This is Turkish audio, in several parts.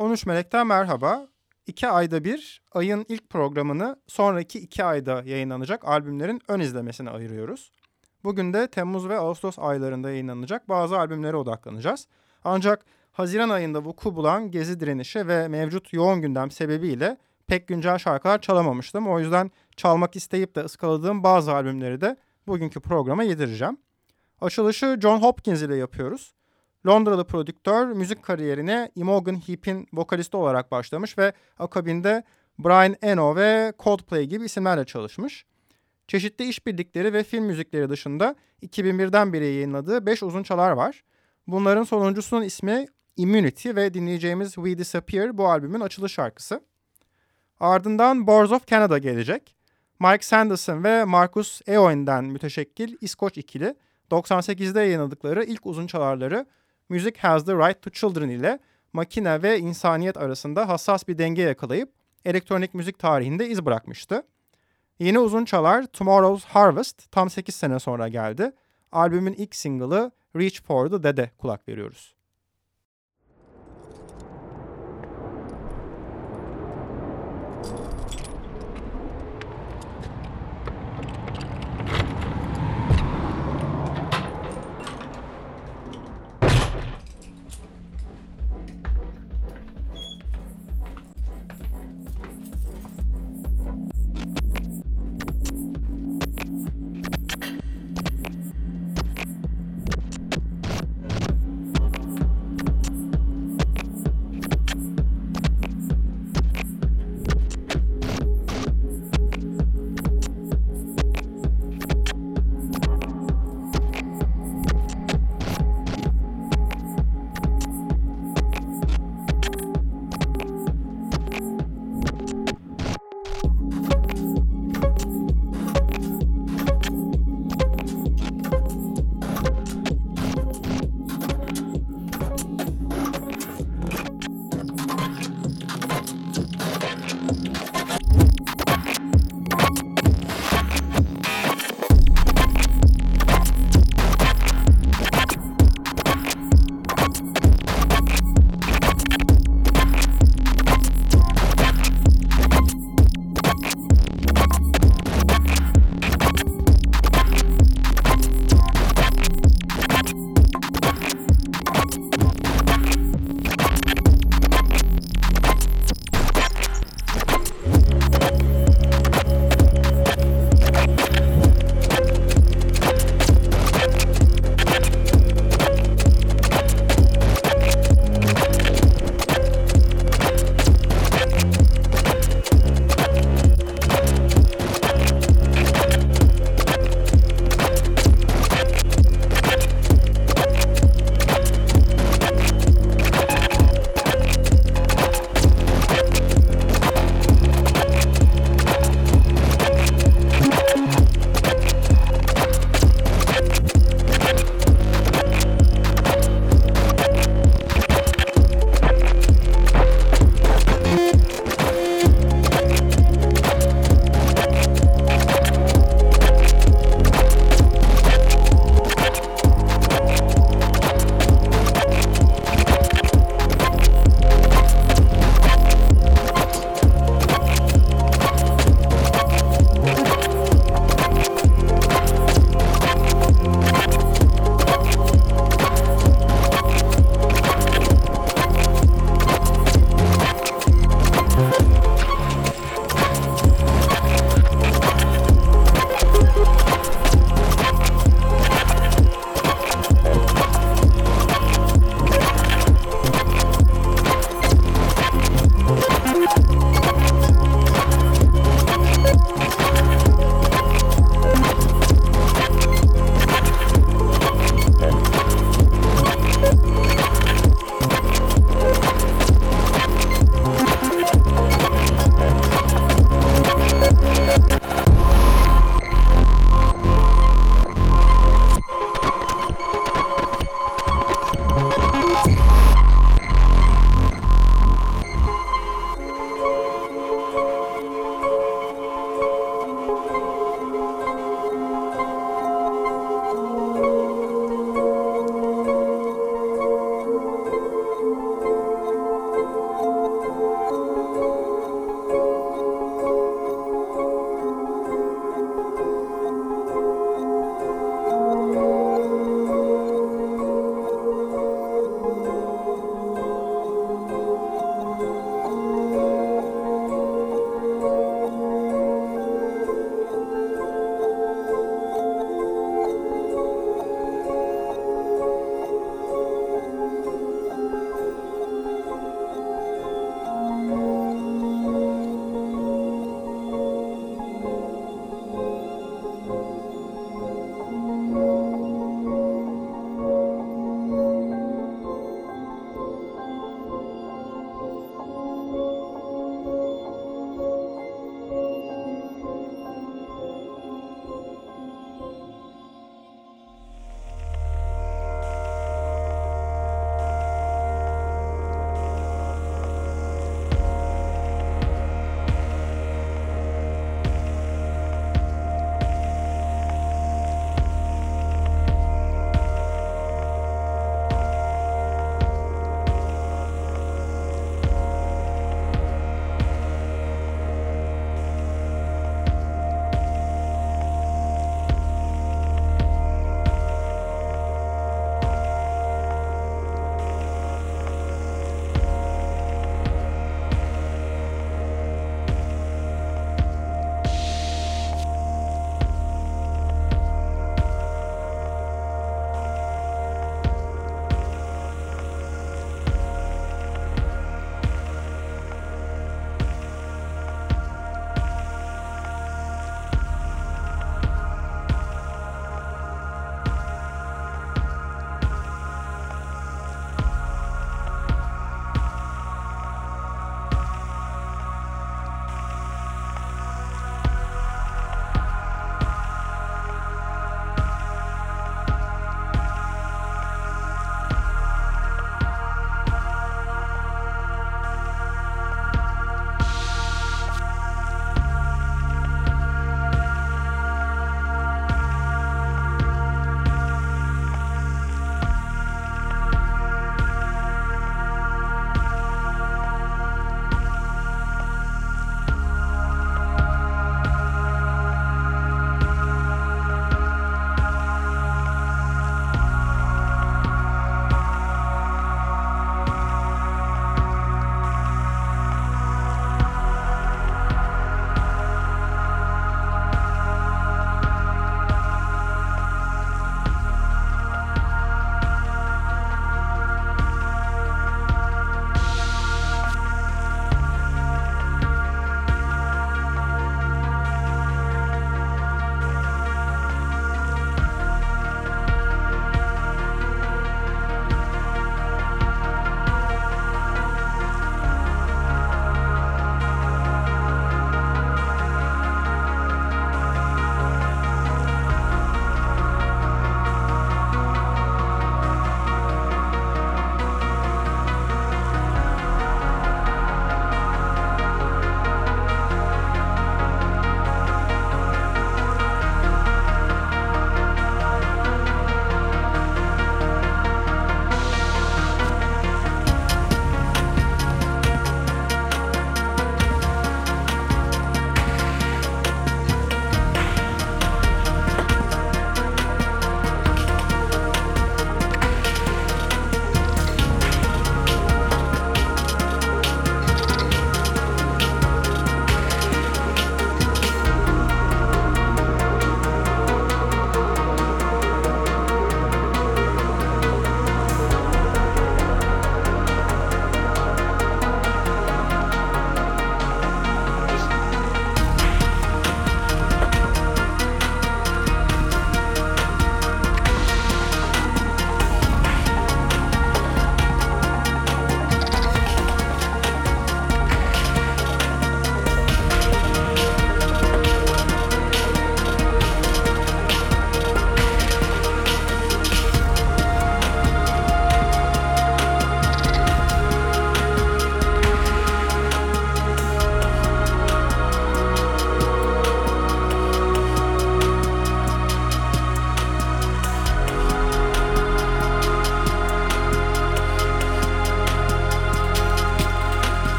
13 Melek'ten merhaba. İki ayda bir ayın ilk programını sonraki iki ayda yayınlanacak albümlerin ön izlemesine ayırıyoruz. Bugün de Temmuz ve Ağustos aylarında yayınlanacak bazı albümlere odaklanacağız. Ancak Haziran ayında vuku bulan gezi direnişi ve mevcut yoğun gündem sebebiyle pek güncel şarkılar çalamamıştım. O yüzden çalmak isteyip de ıskaladığım bazı albümleri de bugünkü programa yedireceğim. Açılışı John Hopkins ile yapıyoruz. Londralı prodüktör müzik kariyerine Imogen Heap'in vokalisti olarak başlamış ve akabinde Brian Eno ve Coldplay gibi isimlerle çalışmış. Çeşitli işbirlikleri ve film müzikleri dışında 2001'den beri yayınladığı 5 uzun çalar var. Bunların sonuncusunun ismi Immunity ve dinleyeceğimiz We Disappear bu albümün açılış şarkısı. Ardından Boards of Canada gelecek. Mike Sanderson ve Marcus Eoin'den müteşekkil İskoç ikili 98'de yayınladıkları ilk uzun çalarları Music Has the Right to Children ile makine ve insaniyet arasında hassas bir denge yakalayıp elektronik müzik tarihinde iz bırakmıştı. Yeni uzun çalar Tomorrow's Harvest tam 8 sene sonra geldi. Albümün ilk single'ı Reach for the Dead'e kulak veriyoruz.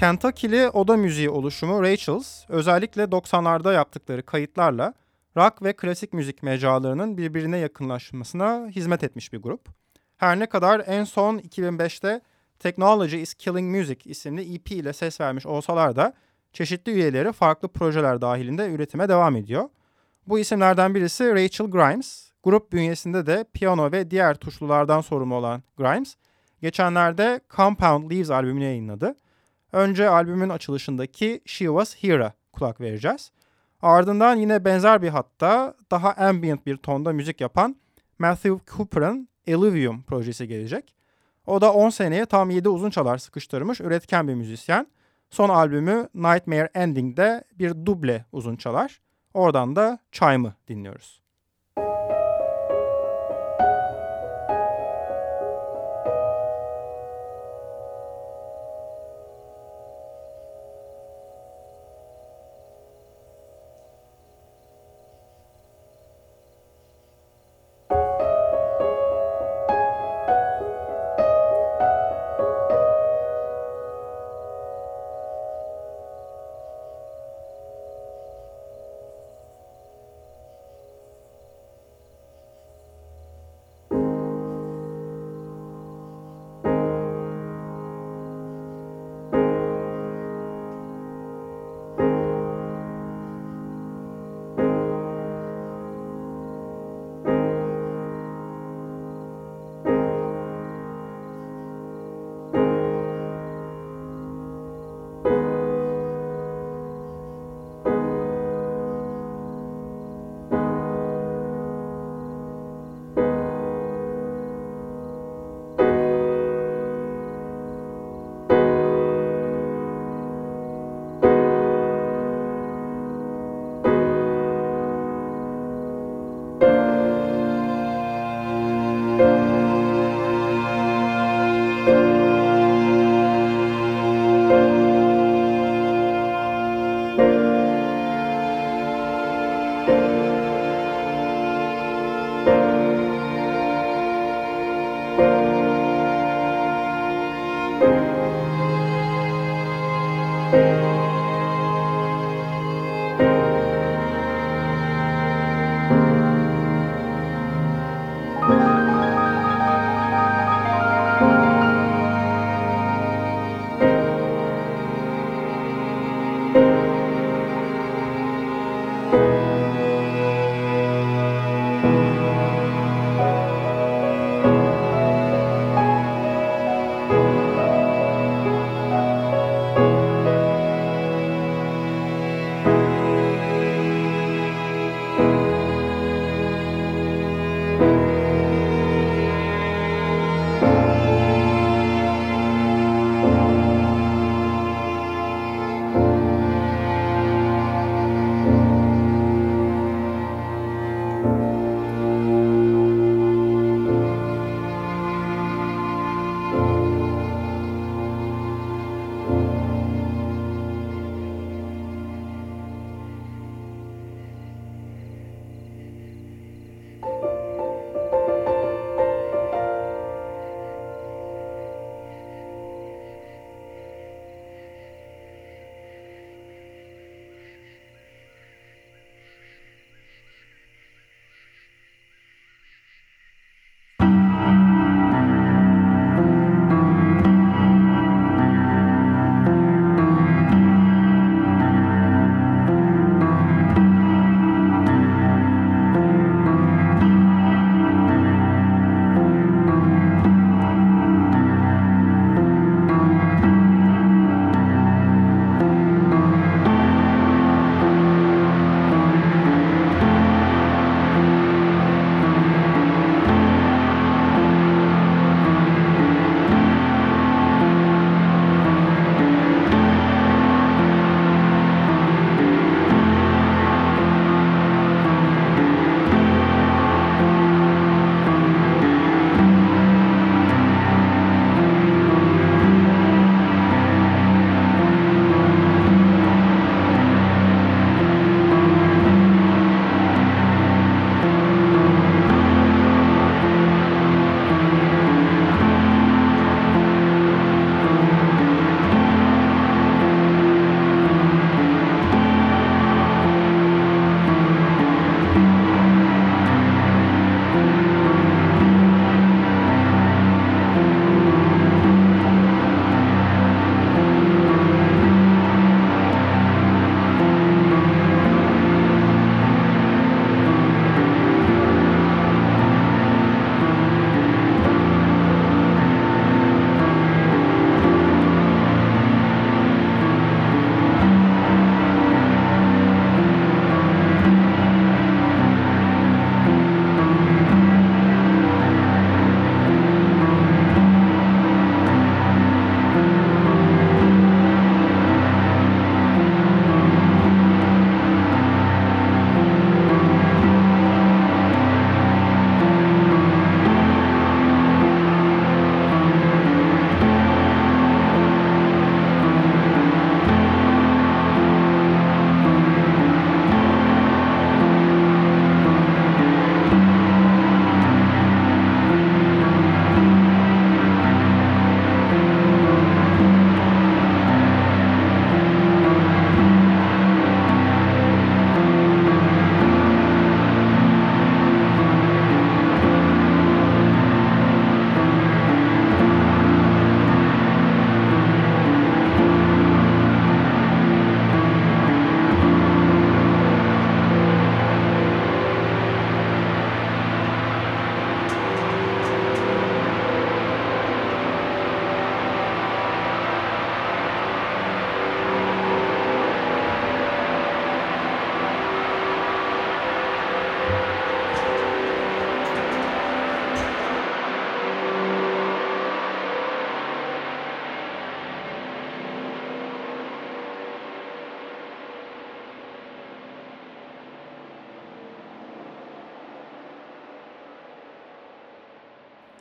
Kentucky'li oda müziği oluşumu Rachel's özellikle 90'larda yaptıkları kayıtlarla rock ve klasik müzik mecralarının birbirine yakınlaşmasına hizmet etmiş bir grup. Her ne kadar en son 2005'te Technology is Killing Music isimli EP ile ses vermiş olsalar da çeşitli üyeleri farklı projeler dahilinde üretime devam ediyor. Bu isimlerden birisi Rachel Grimes. Grup bünyesinde de piyano ve diğer tuşlulardan sorumlu olan Grimes, geçenlerde Compound Leaves albümünü yayınladı. Önce albümün açılışındaki She Was Here'a kulak vereceğiz. Ardından yine benzer bir hatta daha ambient bir tonda müzik yapan Matthew Cooper'ın Illuvium projesi gelecek. O da 10 seneye tam 7 uzun çalar sıkıştırmış üretken bir müzisyen. Son albümü Nightmare Ending'de bir duble uzun çalar. Oradan da Chime'ı dinliyoruz.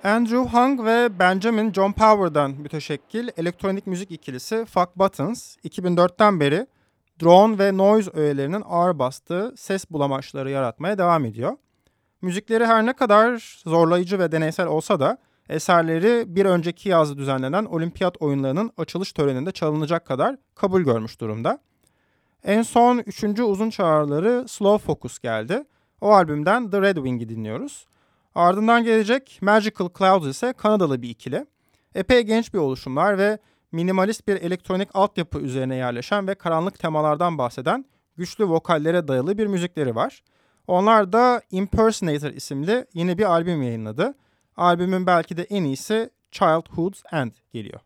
Andrew Hung ve Benjamin John Power'dan müteşekkil elektronik müzik ikilisi Fuck Buttons 2004'ten beri drone ve noise öğelerinin ağır bastığı ses bulamaçları yaratmaya devam ediyor. Müzikleri her ne kadar zorlayıcı ve deneysel olsa da eserleri bir önceki yaz düzenlenen olimpiyat oyunlarının açılış töreninde çalınacak kadar kabul görmüş durumda. En son üçüncü uzun çağrıları Slow Focus geldi. O albümden The Red Wing'i dinliyoruz. Ardından gelecek Magical Clouds ise Kanadalı bir ikili. Epey genç bir oluşumlar ve minimalist bir elektronik altyapı üzerine yerleşen ve karanlık temalardan bahseden güçlü vokallere dayalı bir müzikleri var. Onlar da Impersonator isimli yeni bir albüm yayınladı. Albümün belki de en iyisi Childhood's End geliyor.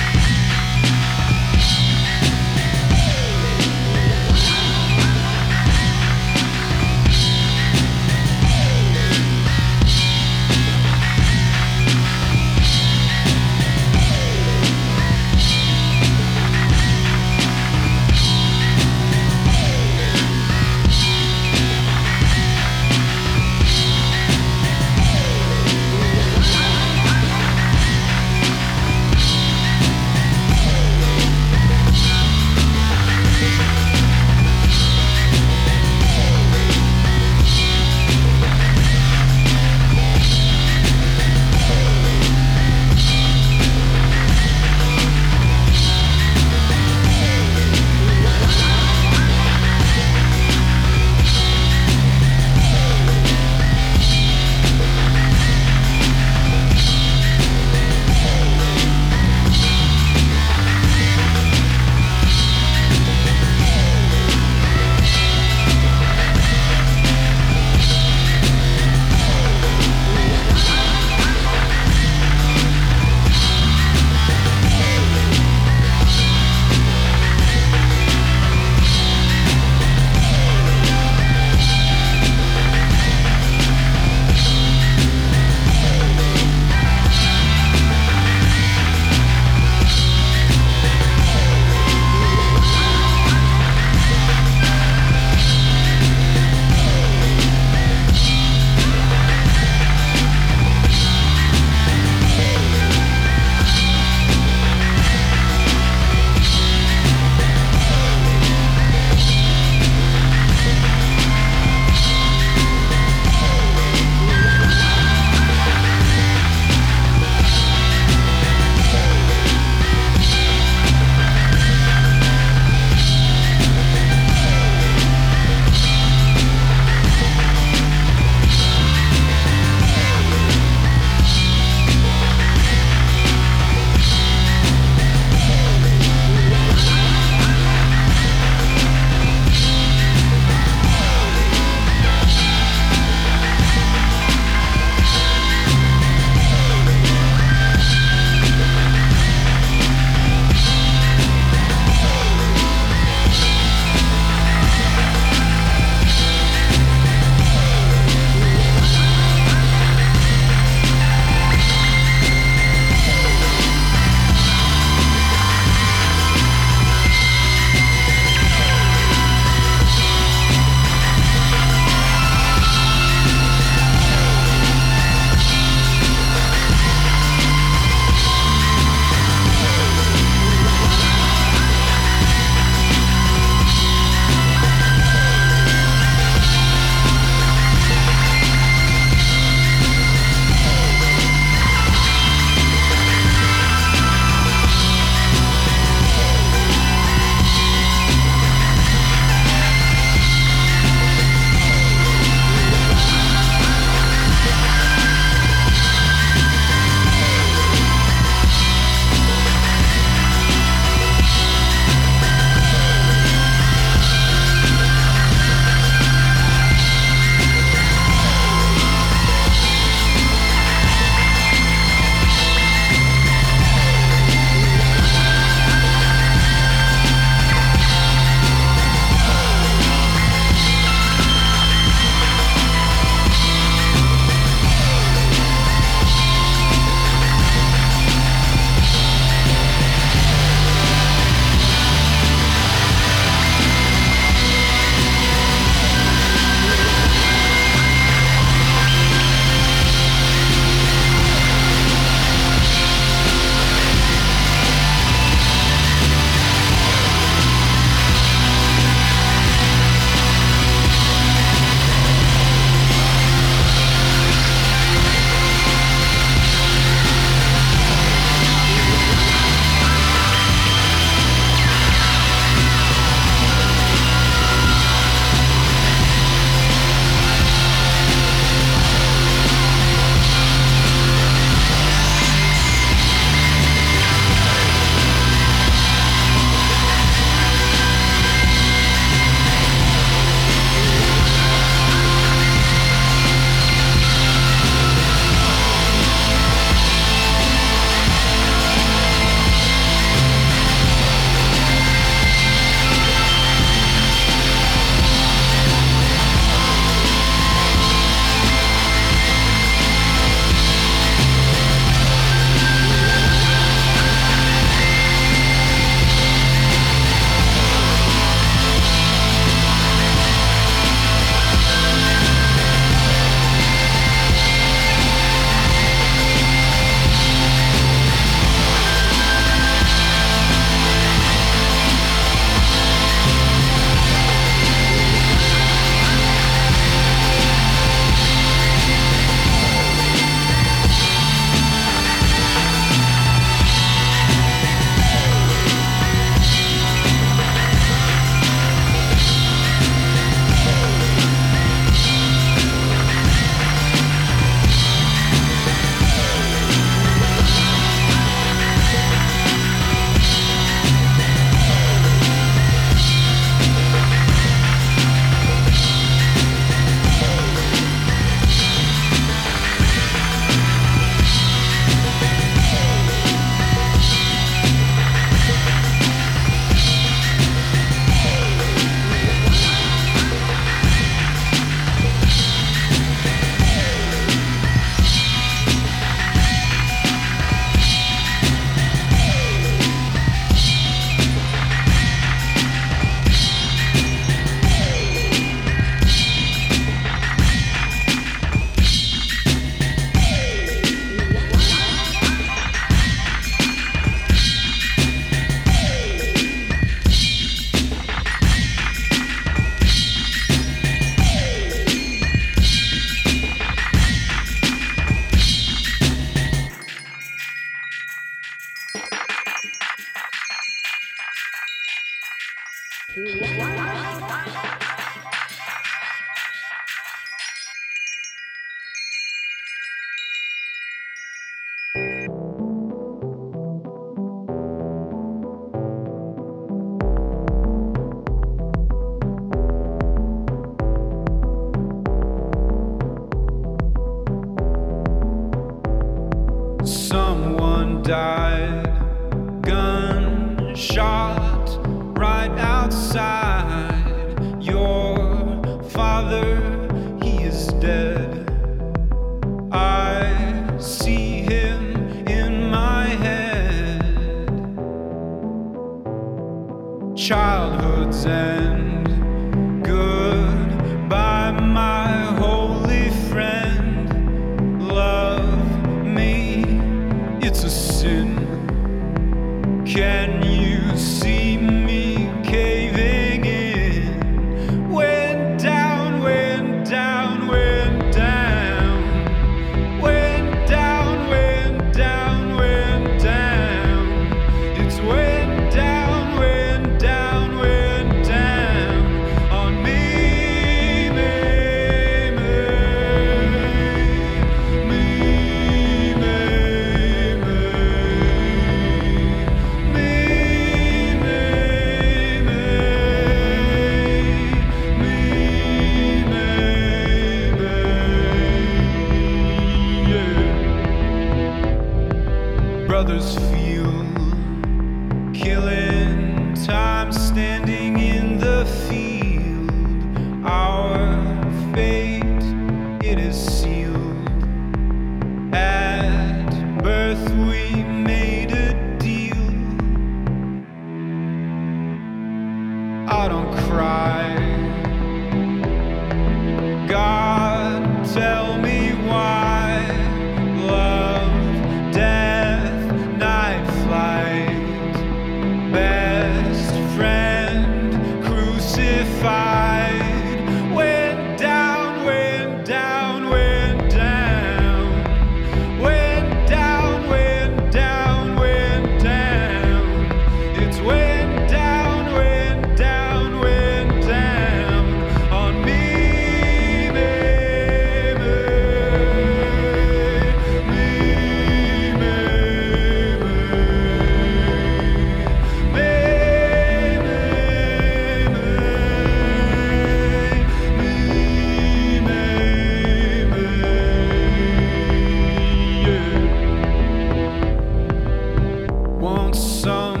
unsung.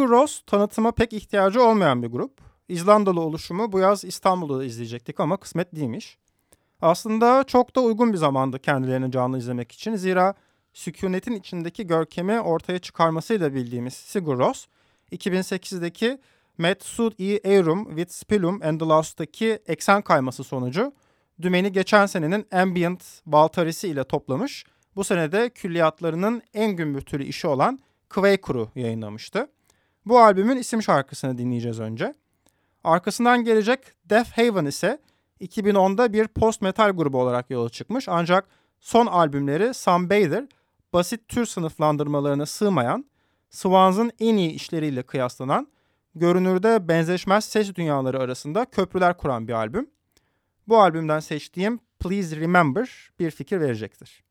Sigur Rós tanıtıma pek ihtiyacı olmayan bir grup. İzlandalı oluşumu bu yaz İstanbul'da izleyecektik ama kısmet değilmiş. Aslında çok da uygun bir zamandı kendilerini canlı izlemek için. Zira sükunetin içindeki görkemi ortaya çıkarmasıyla bildiğimiz Sigur Rós, 2008'deki Metsud i Eirum with Spillum and the Lost'taki eksen kayması sonucu dümeni geçen senenin Ambient Valtarisi ile toplamış. Bu senede külliyatlarının en gümbürtülü işi olan Quake'u yayınlamıştı. Bu albümün isim şarkısını dinleyeceğiz önce. Arkasından gelecek Death Haven ise 2010'da bir post metal grubu olarak yola çıkmış ancak son albümleri Sunbather basit tür sınıflandırmalarına sığmayan, Swans'ın en iyi işleriyle kıyaslanan, görünürde benzeşmez ses dünyaları arasında köprüler kuran bir albüm. Bu albümden seçtiğim Please Remember bir fikir verecektir.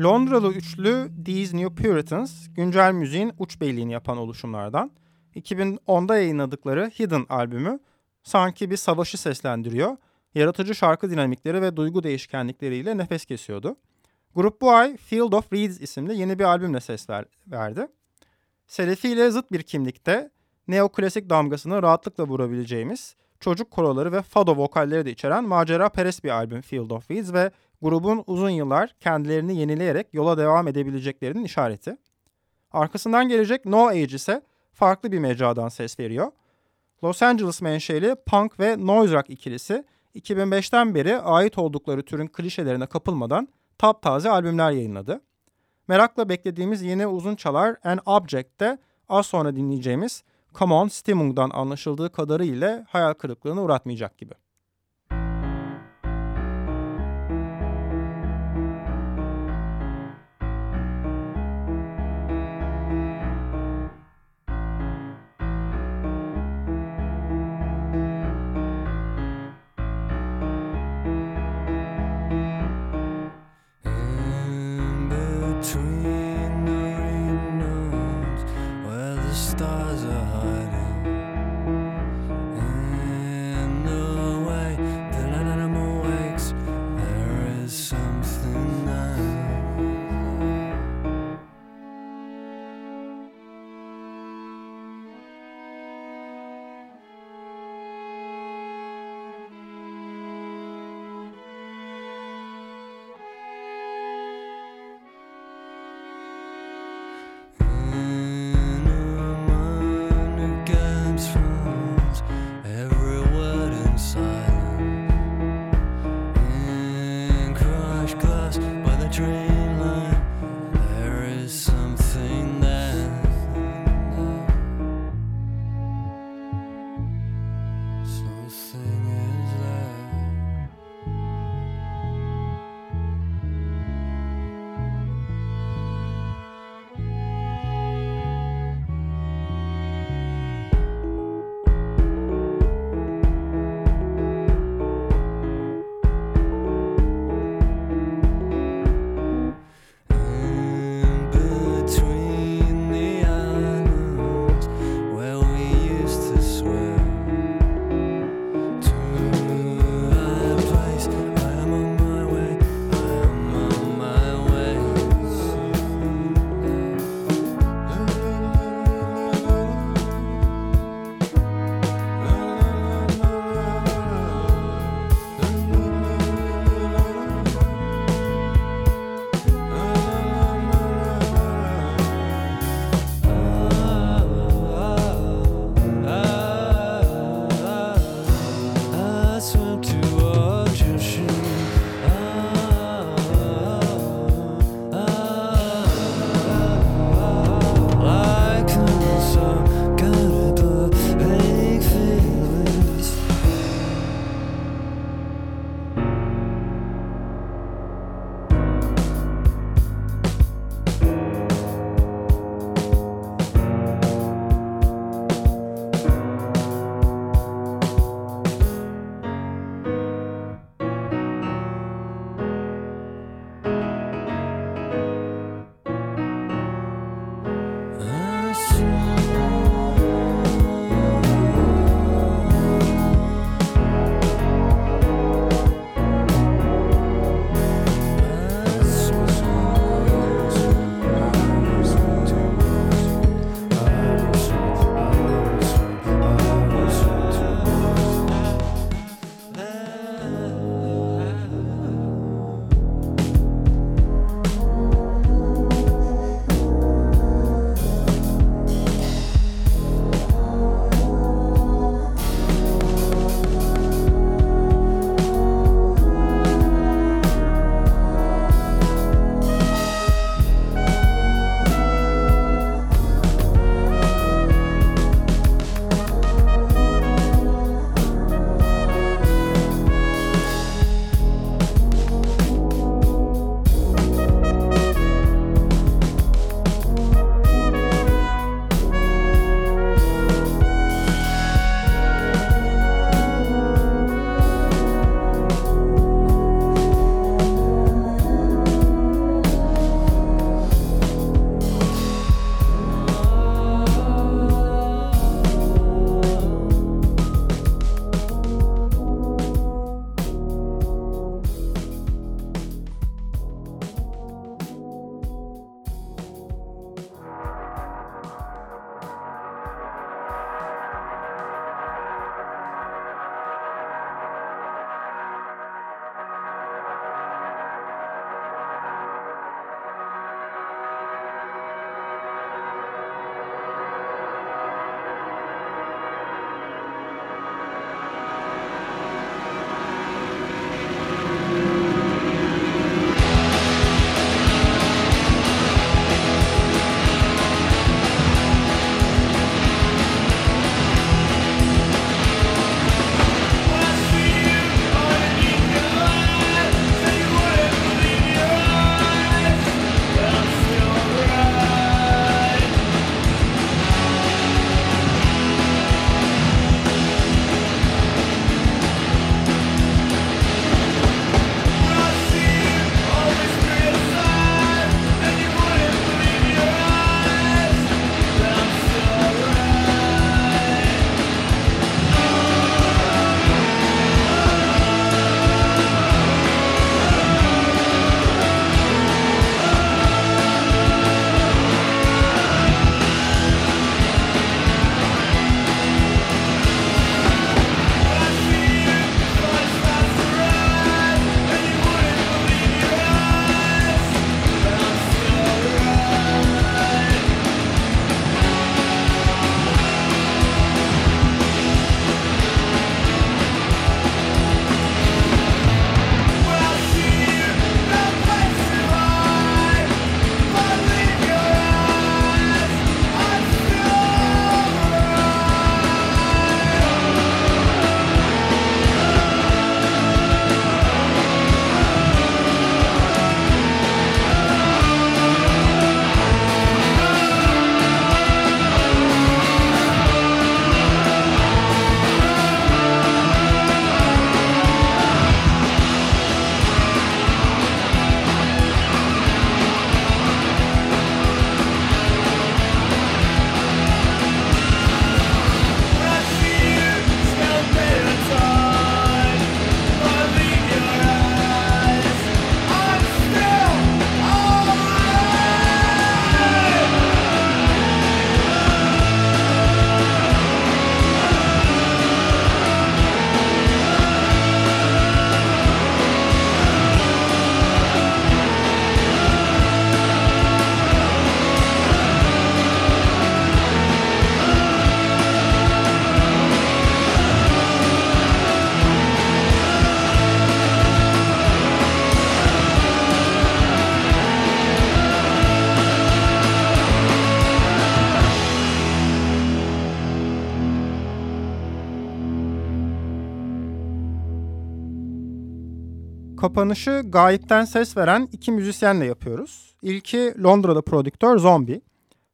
Londralı üçlü These New Puritans, güncel müziğin uç beyliğini yapan oluşumlardan. 2010'da yayınladıkları Hidden albümü sanki bir savaşı seslendiriyor. Yaratıcı şarkı dinamikleri ve duygu değişkenlikleriyle nefes kesiyordu. Grup bu ay Field of Reeds isimli yeni bir albümle sesler verdi. Selefi ile zıt bir kimlikte neoklasik damgasını rahatlıkla vurabileceğimiz çocuk koroları ve fado vokalleri de içeren macera perest bir albüm Field of Weeds ve grubun uzun yıllar kendilerini yenileyerek yola devam edebileceklerinin işareti. Arkasından gelecek No Age ise farklı bir mecradan ses veriyor. Los Angeles menşeli punk ve noise rock ikilisi 2005'ten beri ait oldukları türün klişelerine kapılmadan taptaze albümler yayınladı. Merakla beklediğimiz yeni uzun çalar An Object'te az sonra dinleyeceğimiz Come On Stimung'dan anlaşıldığı kadarıyla hayal kırıklığına uğratmayacak gibi. Kapanışı gayipten ses veren iki müzisyenle yapıyoruz. İlki Londra'da prodüktör Zombie.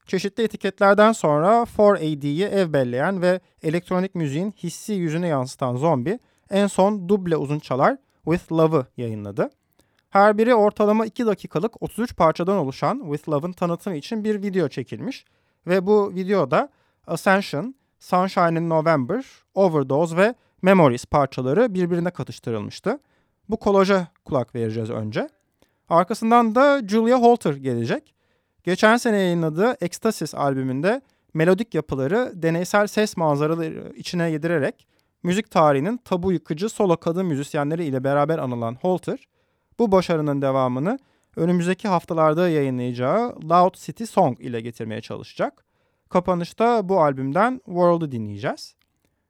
Çeşitli etiketlerden sonra 4AD'yi ev belleyen ve elektronik müziğin hissi yüzüne yansıtan Zombie en son duble uzun çalar With Love'ı yayınladı. Her biri ortalama 2 dakikalık 33 parçadan oluşan With Love'ın tanıtımı için bir video çekilmiş ve bu videoda Ascension, Sunshine in November, Overdose ve Memories parçaları birbirine katıştırılmıştı. Bu kolaja kulak vereceğiz önce. Arkasından da Julia Holter gelecek. Geçen sene yayınladığı Ecstasis albümünde melodik yapıları deneysel ses manzaraları içine yedirerek müzik tarihinin tabu yıkıcı solo kadın müzisyenleri ile beraber anılan Holter, bu başarının devamını önümüzdeki haftalarda yayınlayacağı Loud City Song ile getirmeye çalışacak. Kapanışta bu albümden World'u dinleyeceğiz.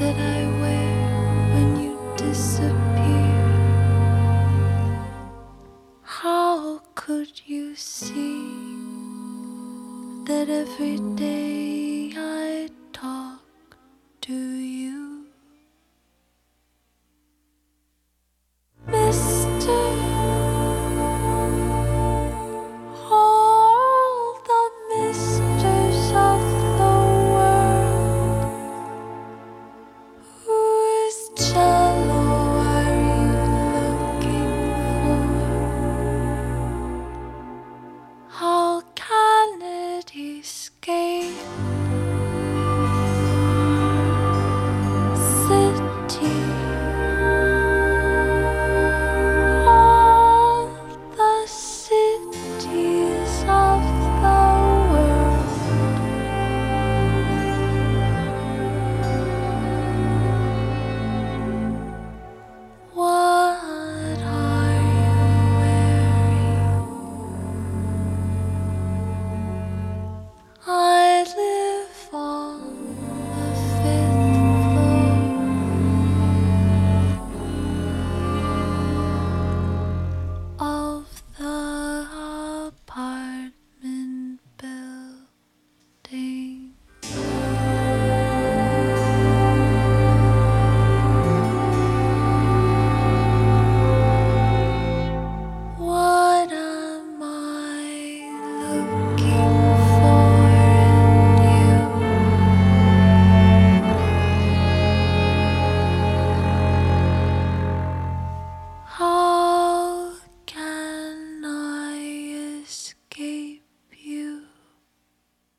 That I